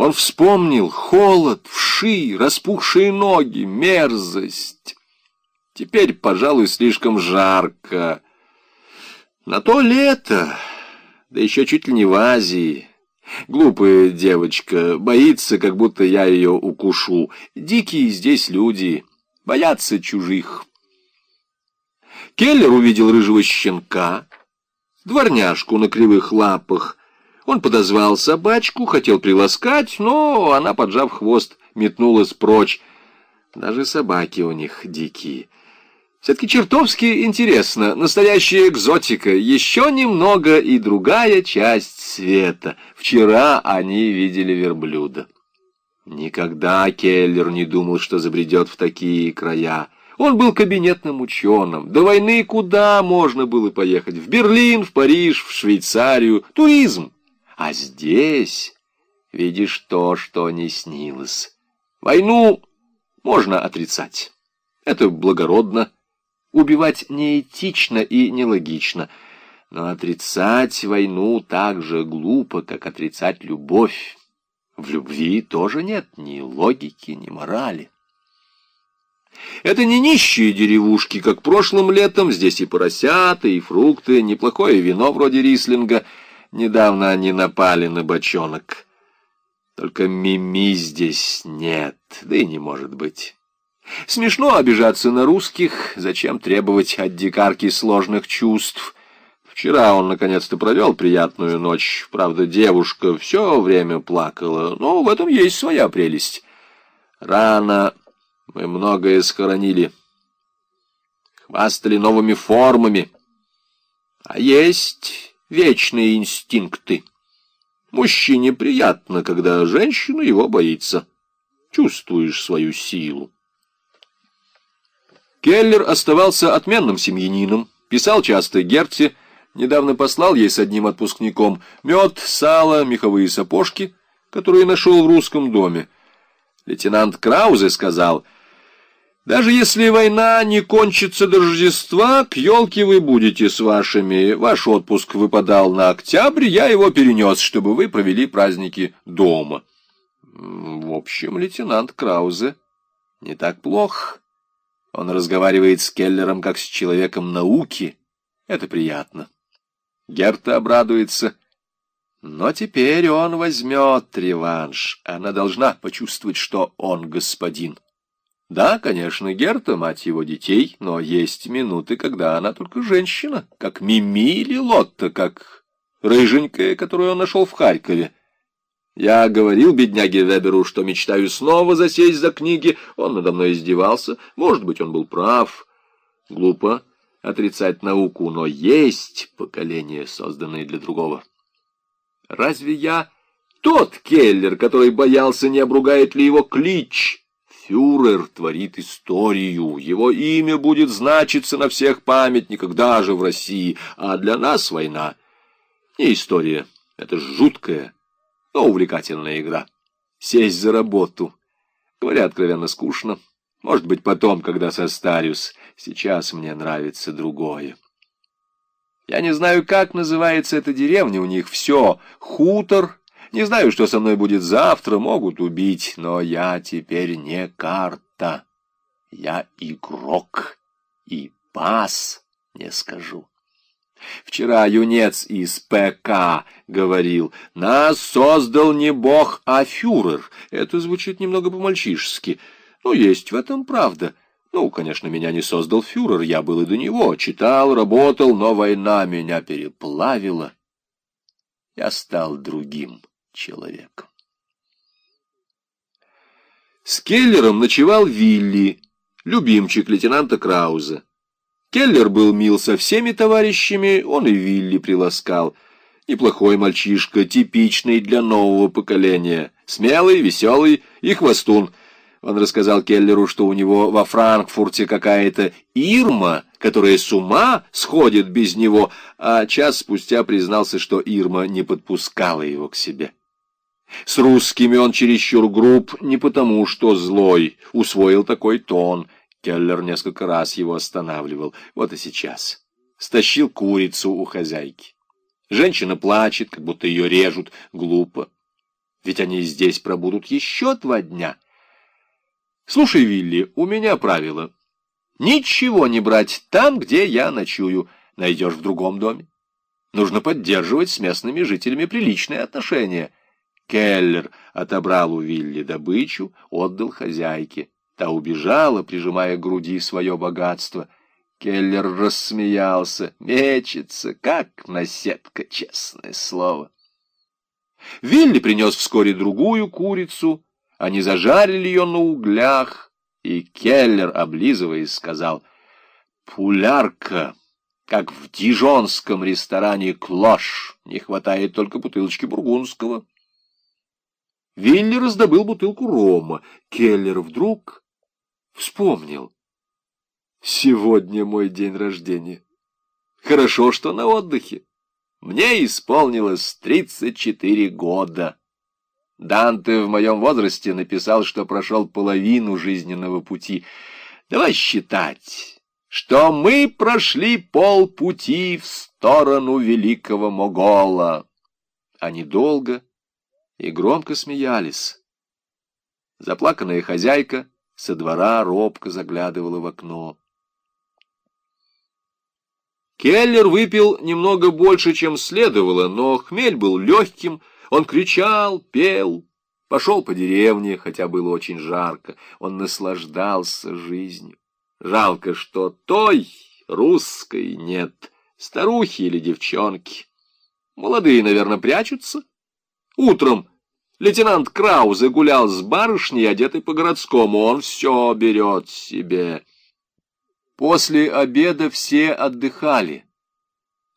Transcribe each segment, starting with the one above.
Он вспомнил холод, вши, распухшие ноги, мерзость. Теперь, пожалуй, слишком жарко. На то лето, да еще чуть ли не в Азии. Глупая девочка, боится, как будто я ее укушу. Дикие здесь люди, боятся чужих. Келлер увидел рыжего щенка, дворняжку на кривых лапах. Он подозвал собачку, хотел приласкать, но она, поджав хвост, метнулась прочь. Даже собаки у них дикие. Все-таки чертовски интересно. Настоящая экзотика. Еще немного и другая часть света. Вчера они видели верблюда. Никогда Келлер не думал, что забредет в такие края. Он был кабинетным ученым. До войны куда можно было поехать? В Берлин, в Париж, в Швейцарию. Туризм. А здесь видишь то, что не снилось. Войну можно отрицать. Это благородно. Убивать неэтично и нелогично, но отрицать войну так же глупо, как отрицать любовь. В любви тоже нет ни логики, ни морали. Это не нищие деревушки, как прошлым летом, здесь и поросята, и фрукты, неплохое вино вроде рислинга. Недавно они напали на бочонок. Только мими здесь нет, да и не может быть. Смешно обижаться на русских, зачем требовать от дикарки сложных чувств. Вчера он наконец-то провел приятную ночь. Правда, девушка все время плакала, но в этом есть своя прелесть. Рано мы многое схоронили. Хвастали новыми формами. А есть вечные инстинкты. Мужчине приятно, когда женщина его боится. Чувствуешь свою силу. Келлер оставался отменным семьянином, писал часто Герте, недавно послал ей с одним отпускником мед, сало, меховые сапожки, которые нашел в русском доме. Лейтенант Краузе сказал, «Даже если война не кончится до Рождества, к елке вы будете с вашими. Ваш отпуск выпадал на октябрь, я его перенес, чтобы вы провели праздники дома». В общем, лейтенант Краузе не так плохо. Он разговаривает с Келлером как с человеком науки. Это приятно. Герта обрадуется. Но теперь он возьмет реванш. Она должна почувствовать, что он господин. Да, конечно, Герта — мать его детей, но есть минуты, когда она только женщина, как Мими или Лотта, как рыженькая, которую он нашел в Харькове. Я говорил бедняге Веберу, что мечтаю снова засесть за книги. Он надо мной издевался. Может быть, он был прав. Глупо отрицать науку, но есть поколение, созданное для другого. Разве я тот Келлер, который боялся, не обругает ли его клич? Фюрер творит историю. Его имя будет значиться на всех памятниках, даже в России. А для нас война не история. Это жуткая но увлекательная игра. Сесть за работу. Говоря откровенно скучно. Может быть, потом, когда состарюсь. Сейчас мне нравится другое. Я не знаю, как называется эта деревня у них. Все. Хутор. Не знаю, что со мной будет завтра. Могут убить. Но я теперь не карта. Я игрок. И пас не скажу. Вчера юнец из ПК говорил, «Нас создал не бог, а фюрер». Это звучит немного по-мальчишески, но есть в этом правда. Ну, конечно, меня не создал фюрер, я был и до него, читал, работал, но война меня переплавила. Я стал другим человеком. С Келлером ночевал Вилли, любимчик лейтенанта Крауза. Келлер был мил со всеми товарищами, он и Вилли приласкал. Неплохой мальчишка, типичный для нового поколения. Смелый, веселый и хвостун. Он рассказал Келлеру, что у него во Франкфурте какая-то Ирма, которая с ума сходит без него, а час спустя признался, что Ирма не подпускала его к себе. С русскими он чересчур груб не потому, что злой, усвоил такой тон — Келлер несколько раз его останавливал. Вот и сейчас. Стащил курицу у хозяйки. Женщина плачет, как будто ее режут. Глупо. Ведь они здесь пробудут еще два дня. Слушай, Вилли, у меня правило. Ничего не брать там, где я ночую. Найдешь в другом доме. Нужно поддерживать с местными жителями приличные отношения. Келлер отобрал у Вилли добычу, отдал хозяйке. Та убежала, прижимая к груди свое богатство. Келлер рассмеялся. Мечется, как наседка, честное слово. Вилли принес вскоре другую курицу. Они зажарили ее на углях, и Келлер, облизываясь, сказал, «Пулярка, как в дижонском ресторане «Клош», не хватает только бутылочки бургундского». Вилли раздобыл бутылку рома. Келлер вдруг вспомнил. «Сегодня мой день рождения. Хорошо, что на отдыхе. Мне исполнилось тридцать четыре года. Данте в моем возрасте написал, что прошел половину жизненного пути. Давай считать, что мы прошли полпути в сторону великого Могола. Они долго и громко смеялись. Заплаканная хозяйка со двора робко заглядывала в окно. Келлер выпил немного больше, чем следовало, но хмель был легким, он кричал, пел, пошел по деревне, хотя было очень жарко, он наслаждался жизнью. Жалко, что той русской нет, старухи или девчонки. Молодые, наверное, прячутся. Утром лейтенант Краузе гулял с барышней, одетой по-городскому, он все берет себе. После обеда все отдыхали,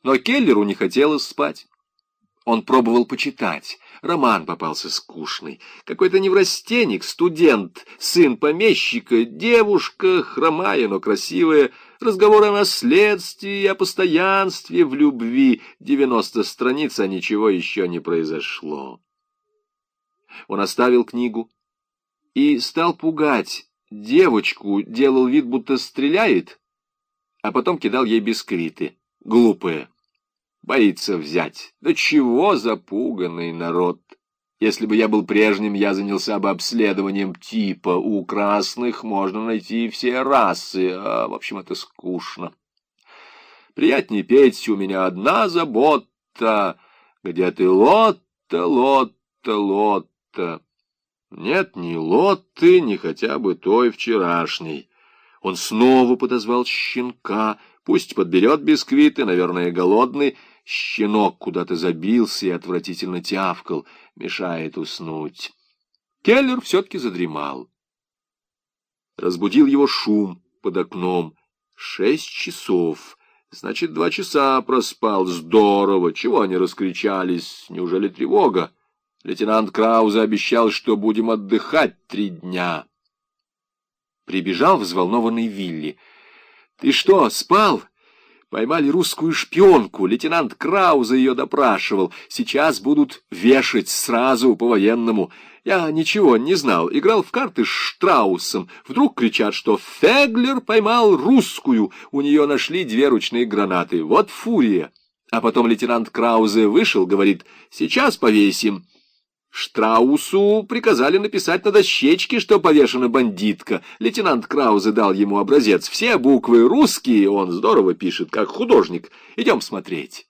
но Келлеру не хотелось спать. Он пробовал почитать. Роман попался скучный. Какой-то неврастенник, студент, сын помещика, девушка, хромая, но красивая, разговор о наследстве, о постоянстве в любви. Девяносто страниц, а ничего еще не произошло. Он оставил книгу и стал пугать девочку, делал вид, будто стреляет, а потом кидал ей бисквиты. Глупая. Боится взять. Да чего запуганный народ? Если бы я был прежним, я занялся бы обследованием типа. У красных можно найти все расы, а, в общем, это скучно. Приятнее петь, у меня одна забота. Где ты, Лотта, Лотта, Лотта? Нет ни Лотты, ни хотя бы той вчерашней. Он снова подозвал щенка, пусть подберет бисквиты, наверное, голодный. Щенок куда-то забился и отвратительно тявкал, мешает уснуть. Келлер все-таки задремал. Разбудил его шум под окном. Шесть часов. Значит, два часа проспал. Здорово. Чего они раскричались? Неужели тревога? Лейтенант Краузе обещал, что будем отдыхать три дня. Прибежал взволнованный Вилли. «Ты что, спал?» Поймали русскую шпионку, лейтенант Крауза ее допрашивал. Сейчас будут вешать сразу по-военному. Я ничего не знал, играл в карты с Штраусом. Вдруг кричат, что Феглер поймал русскую. У нее нашли две ручные гранаты. Вот фурия. А потом лейтенант Краузе вышел, говорит, сейчас повесим. Штраусу приказали написать на дощечке, что повешена бандитка. Лейтенант Краузе дал ему образец. Все буквы русские, он здорово пишет, как художник. Идем смотреть.